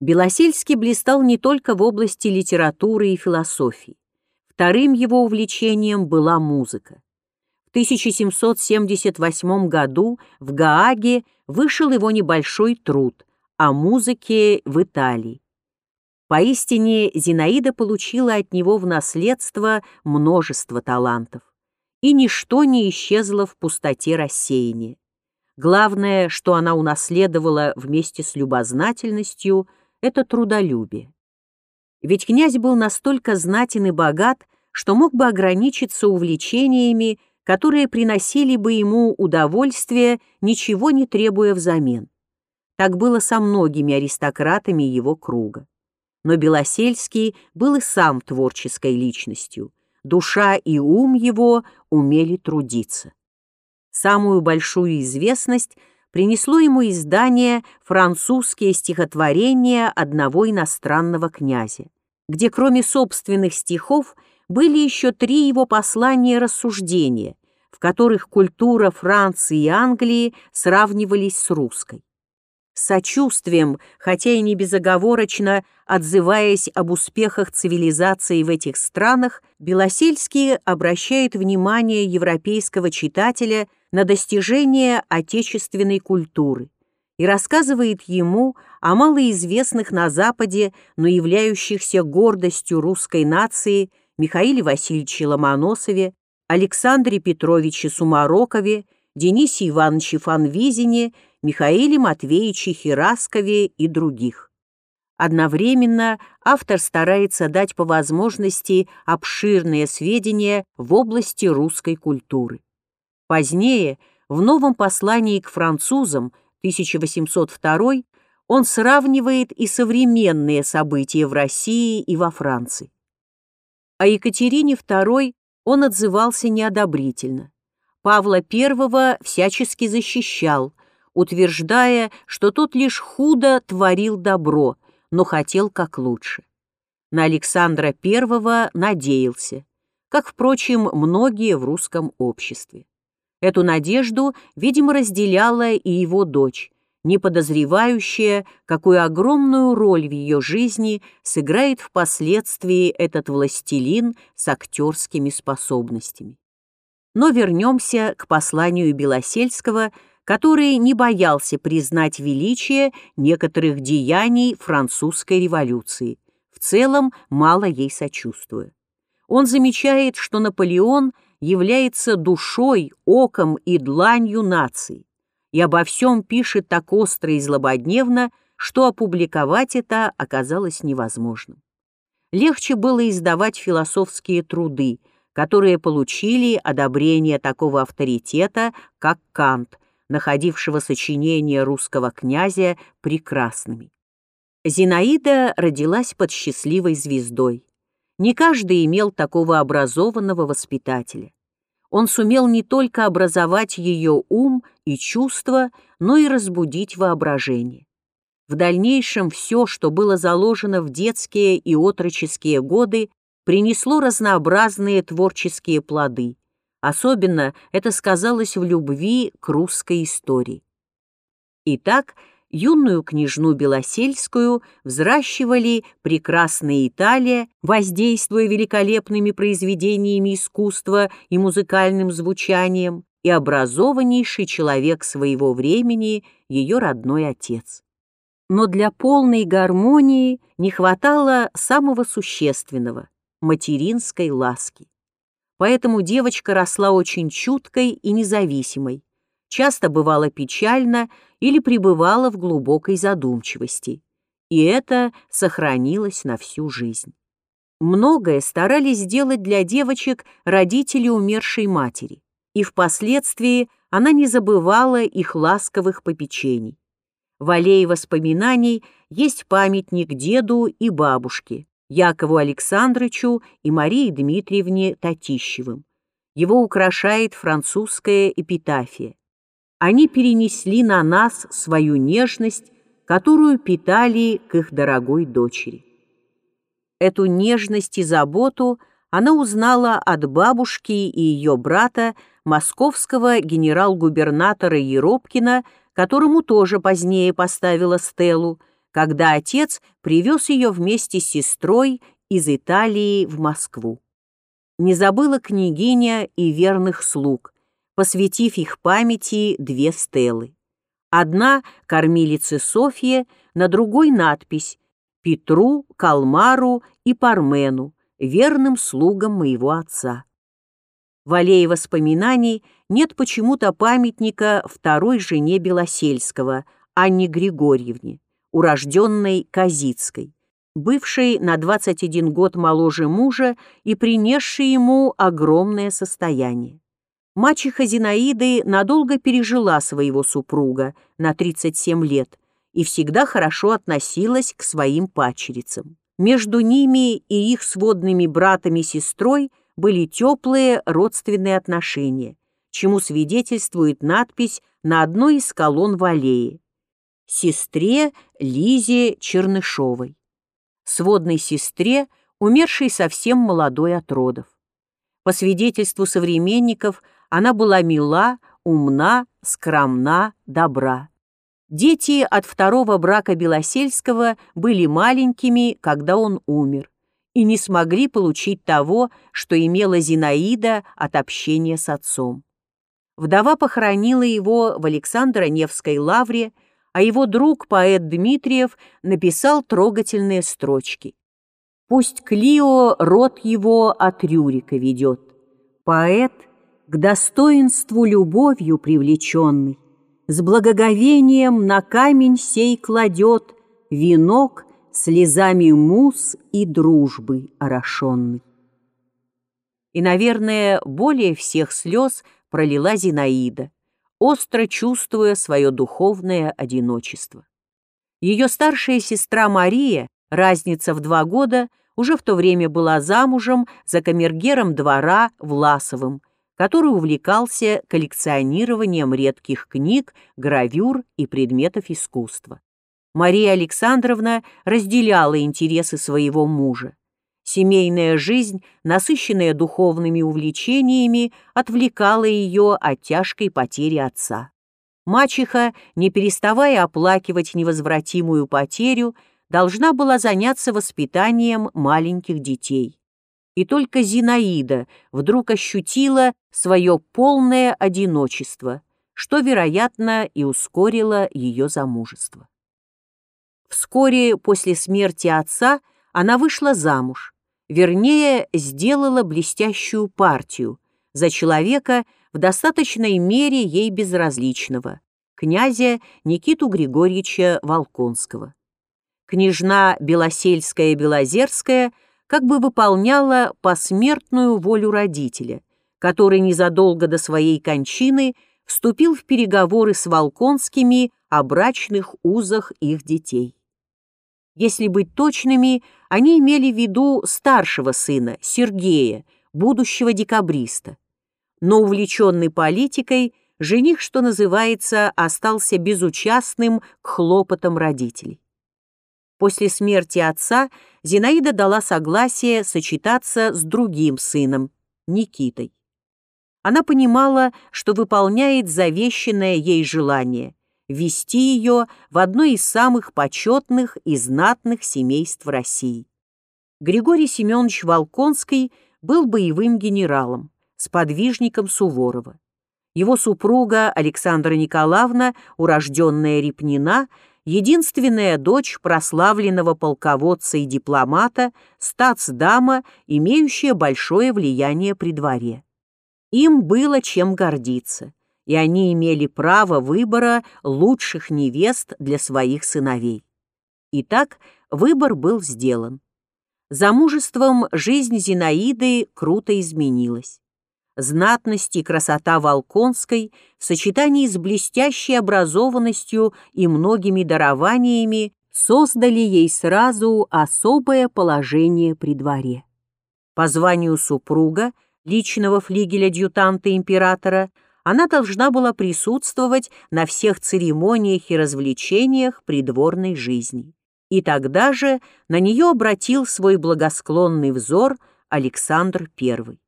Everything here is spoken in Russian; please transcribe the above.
Белосельский блистал не только в области литературы и философии. Вторым его увлечением была музыка. В 1778 году в Гааге вышел его небольшой труд о музыке в Италии. Поистине, Зинаида получила от него в наследство множество талантов, и ничто не исчезло в пустоте рассеяния. Главное, что она унаследовала вместе с любознательностью, это трудолюбие. Ведь князь был настолько знатен и богат, что мог бы ограничиться увлечениями, которые приносили бы ему удовольствие, ничего не требуя взамен. Так было со многими аристократами его круга. Но Белосельский был и сам творческой личностью. Душа и ум его умели трудиться. Самую большую известность принесло ему издание «Французские стихотворения одного иностранного князя», где кроме собственных стихов были еще три его послания рассуждения, в которых культура Франции и Англии сравнивались с русской. Сочувствием, хотя и не безоговорочно отзываясь об успехах цивилизации в этих странах, Белосельский обращает внимание европейского читателя на достижения отечественной культуры и рассказывает ему о малоизвестных на Западе, но являющихся гордостью русской нации Михаиле Васильевиче Ломоносове, Александре Петровиче Сумарокове, Денисе Ивановиче Фанвизине Михаиле Матвеевиче Хираскове и других. Одновременно автор старается дать по возможности обширные сведения в области русской культуры. Позднее, в новом послании к французам 1802 он сравнивает и современные события в России и во Франции. О Екатерине II он отзывался неодобрительно. Павла I всячески защищал, утверждая, что тот лишь худо творил добро, но хотел как лучше. На Александра I надеялся, как, впрочем, многие в русском обществе. Эту надежду, видимо, разделяла и его дочь, не подозревающая, какую огромную роль в ее жизни сыграет впоследствии этот властелин с актерскими способностями. Но вернемся к посланию Белосельского который не боялся признать величие некоторых деяний французской революции, в целом мало ей сочувствуя. Он замечает, что Наполеон является душой, оком и дланью нации, и обо всем пишет так остро и злободневно, что опубликовать это оказалось невозможным. Легче было издавать философские труды, которые получили одобрение такого авторитета, как Кант – находившего сочинения русского князя прекрасными. Зинаида родилась под счастливой звездой. Не каждый имел такого образованного воспитателя. Он сумел не только образовать ее ум и чувства, но и разбудить воображение. В дальнейшем все, что было заложено в детские и отроческие годы, принесло разнообразные творческие плоды, Особенно это сказалось в любви к русской истории. Итак, юную княжну Белосельскую взращивали прекрасная Италия, воздействуя великолепными произведениями искусства и музыкальным звучанием, и образованнейший человек своего времени, ее родной отец. Но для полной гармонии не хватало самого существенного — материнской ласки. Поэтому девочка росла очень чуткой и независимой, часто бывала печально или пребывала в глубокой задумчивости. И это сохранилось на всю жизнь. Многое старались сделать для девочек родители умершей матери, и впоследствии она не забывала их ласковых попечений. В аллее воспоминаний есть памятник деду и бабушке, Якову Александровичу и Марии Дмитриевне Татищевым. Его украшает французская эпитафия. Они перенесли на нас свою нежность, которую питали к их дорогой дочери. Эту нежность и заботу она узнала от бабушки и ее брата, московского генерал-губернатора Еропкина, которому тоже позднее поставила стелу, когда отец привез ее вместе с сестрой из Италии в Москву. Не забыла княгиня и верных слуг, посвятив их памяти две стелы. Одна — кормилице Софье, на другой надпись «Петру, Калмару и Пармену, верным слугам моего отца». В аллее воспоминаний нет почему-то памятника второй жене Белосельского, Анне Григорьевне, урожденной Казицкой, бывшей на 21 год моложе мужа и принесшей ему огромное состояние. Мачеха Зинаиды надолго пережила своего супруга на 37 лет и всегда хорошо относилась к своим пачерицам. Между ними и их сводными братами и сестрой – были теплые родственные отношения, чему свидетельствует надпись на одной из колонн в аллее «Сестре Лизе Чернышовой», сводной сестре, умершей совсем молодой от родов. По свидетельству современников, она была мила, умна, скромна, добра. Дети от второго брака Белосельского были маленькими, когда он умер и не смогли получить того, что имела Зинаида от общения с отцом. Вдова похоронила его в Александро-Невской лавре, а его друг, поэт Дмитриев, написал трогательные строчки. «Пусть Клио род его от Рюрика ведет. Поэт, к достоинству любовью привлеченный, с благоговением на камень сей кладет венок слезами мус и дружбы орошенный. И, наверное, более всех слез пролила Зинаида, остро чувствуя свое духовное одиночество. Ее старшая сестра Мария, разница в два года, уже в то время была замужем за камергером двора Власовым, который увлекался коллекционированием редких книг, гравюр и предметов искусства. Мария Александровна разделяла интересы своего мужа. Семейная жизнь, насыщенная духовными увлечениями, отвлекала ее от тяжкой потери отца. Мачеха, не переставая оплакивать невозвратимую потерю, должна была заняться воспитанием маленьких детей. И только Зинаида вдруг ощутила свое полное одиночество, что, вероятно, и ускорило ее замужество. Вскоре после смерти отца она вышла замуж, вернее, сделала блестящую партию за человека в достаточной мере ей безразличного, князя Никиту Григорьевича Волконского. Княжна Белосельская-Белозерская как бы выполняла посмертную волю родителя, который незадолго до своей кончины вступил в переговоры с Волконскими о брачных узах их детей. Если быть точными, они имели в виду старшего сына, Сергея, будущего декабриста. Но увлеченный политикой, жених, что называется, остался безучастным к хлопотам родителей. После смерти отца Зинаида дала согласие сочетаться с другим сыном, Никитой. Она понимала, что выполняет завещанное ей желание вести ее в одно из самых почетных и знатных семейств России. Григорий Семенович Волконский был боевым генералом, сподвижником Суворова. Его супруга Александра Николаевна, урожденная Репнина, единственная дочь прославленного полководца и дипломата, статсдама, имеющая большое влияние при дворе. Им было чем гордиться и они имели право выбора лучших невест для своих сыновей. Итак, выбор был сделан. Замужеством жизнь Зинаиды круто изменилась. Знатность и красота Волконской в сочетании с блестящей образованностью и многими дарованиями создали ей сразу особое положение при дворе. По званию супруга, личного флигеля-адъютанта императора, она должна была присутствовать на всех церемониях и развлечениях придворной жизни. И тогда же на нее обратил свой благосклонный взор Александр I.